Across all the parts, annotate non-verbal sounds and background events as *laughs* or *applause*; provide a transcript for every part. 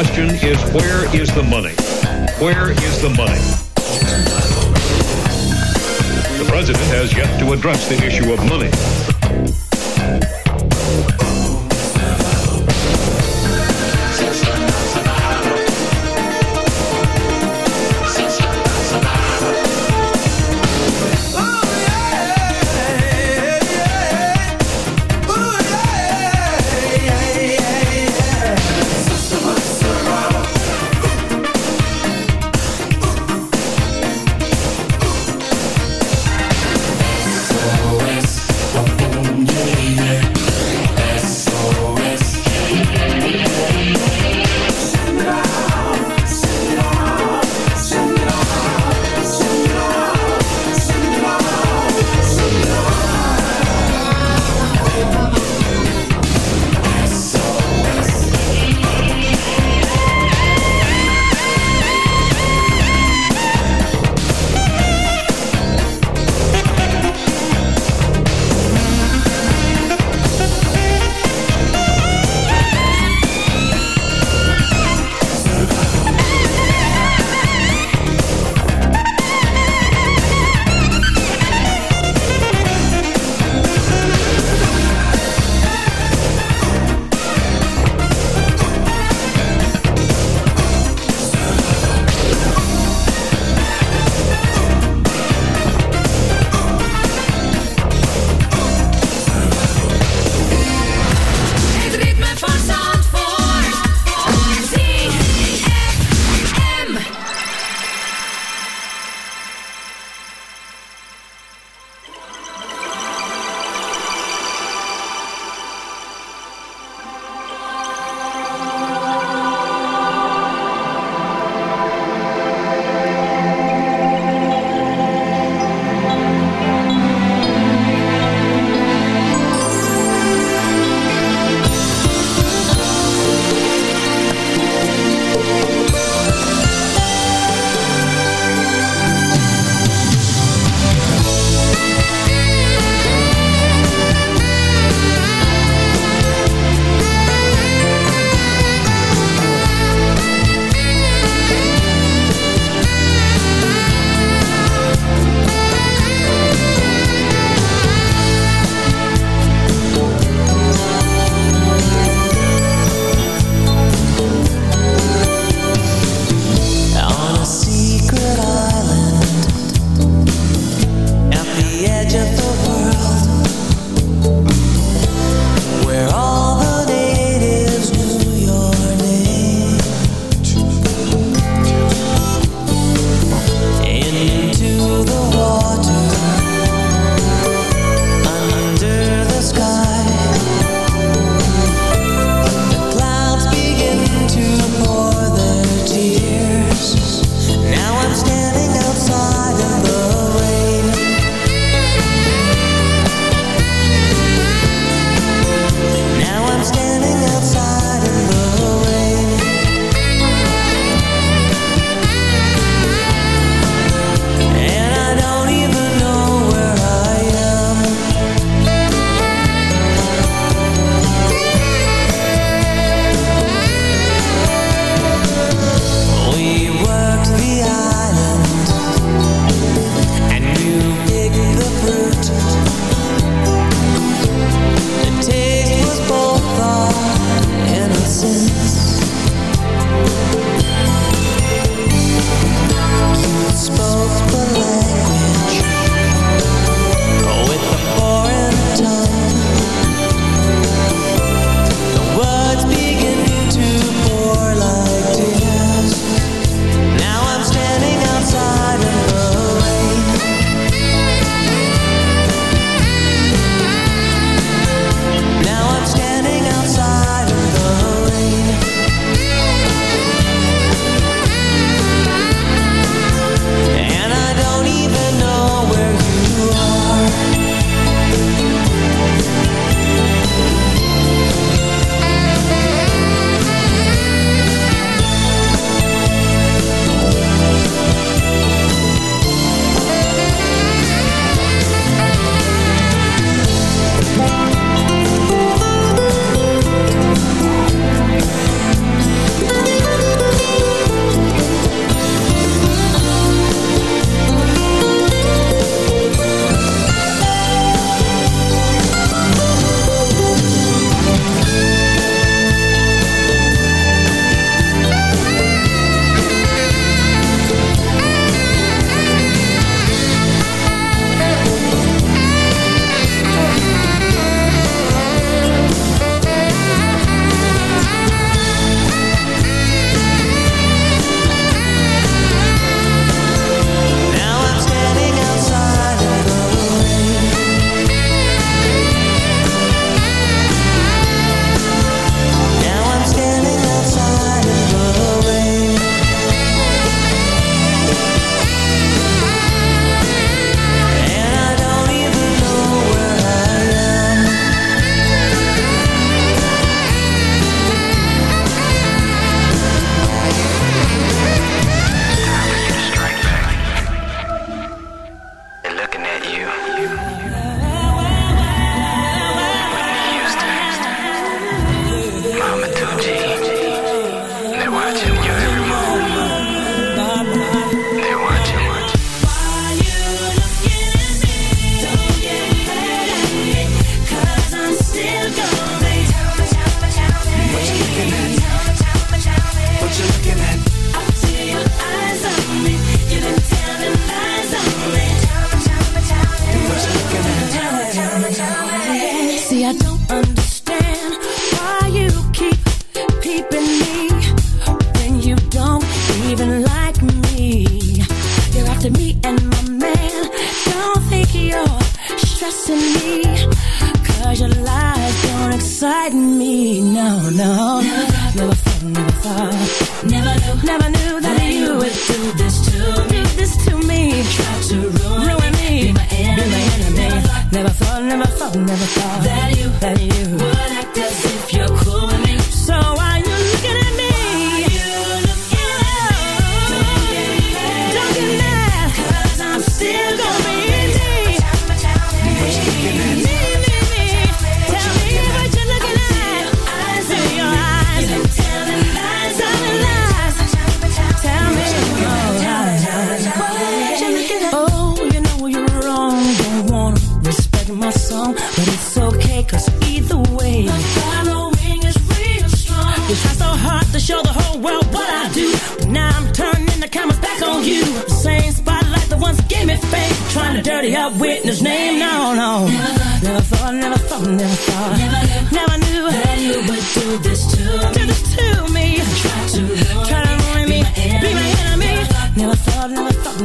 Unanswered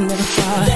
never fall.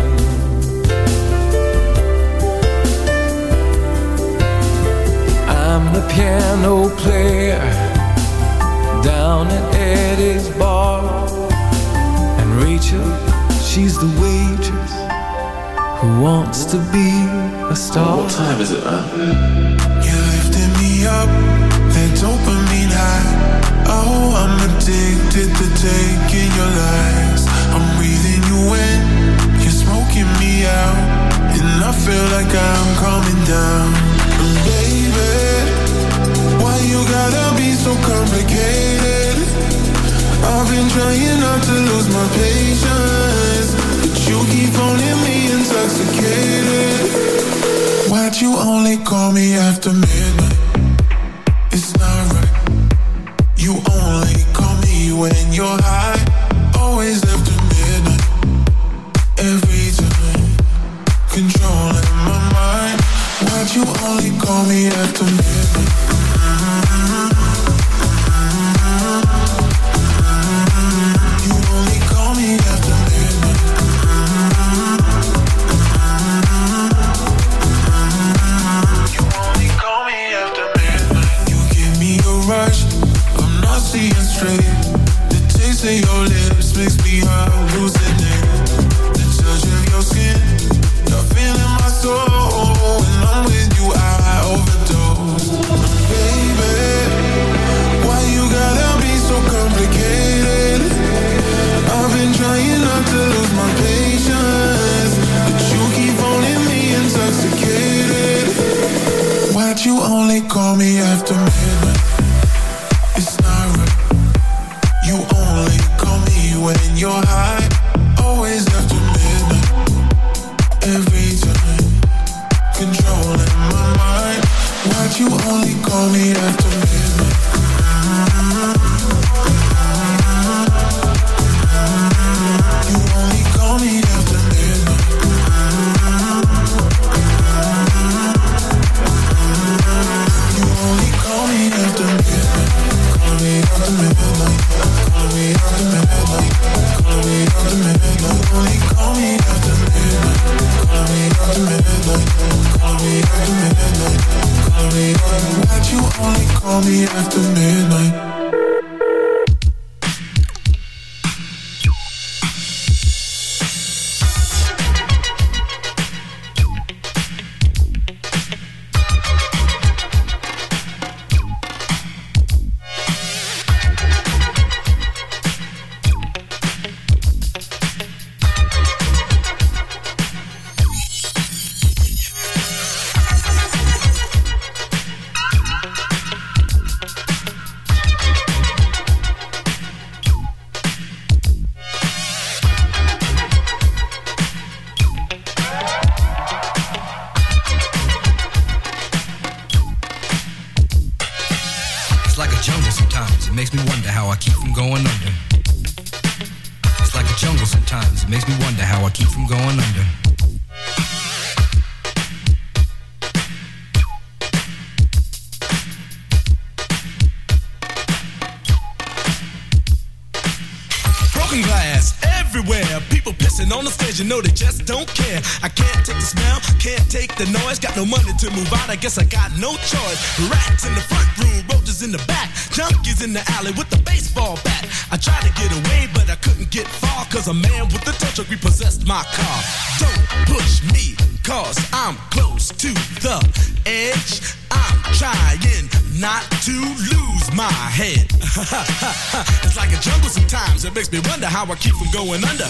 Piano player down at Eddie's bar. And Rachel, she's the waitress who wants to be a star. What time is it, man? You lifted me up, that dopamine high. Oh, I'm addicted to taking your lies. I'm breathing you in, you're smoking me out, and I feel like I'm coming down. Baby, why you gotta be so complicated? I've been trying not to lose my patience, but you keep phoning me intoxicated. Why'd you only call me after midnight? Broken glass everywhere. People pissing on the stage, you know they just don't care. I can't take the smell, can't take the noise. Got no money to move out, I guess I got no choice. Rats in the front room, roaches in the back, junkies in the alley with the I tried to get away, but I couldn't get far, cause a man with a tow truck repossessed my car. Don't push me, cause I'm close to the edge. I'm trying not to lose my head. *laughs* it's like a jungle sometimes. It makes me wonder how I keep from going under.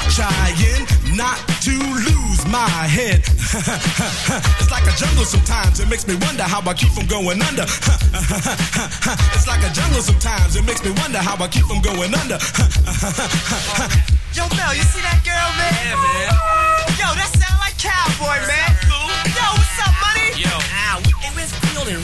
I'm trying not to lose my head. *laughs* it's like a jungle sometimes, it makes me wonder how I keep from going under. *laughs* it's like a jungle sometimes, it makes me wonder how I keep from going under. *laughs* Yo, Mel, you see that girl, man? Yeah, man. Yo, that sound like cowboy, man. Yo, what's up, money? Yo. Ah, we, hey, where's Field and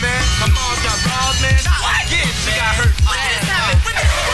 man. My mom's got balls, man. What? Yeah, she got hurt. What just happened?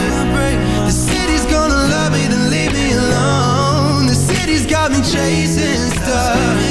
got me chasing stars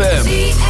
ZFM.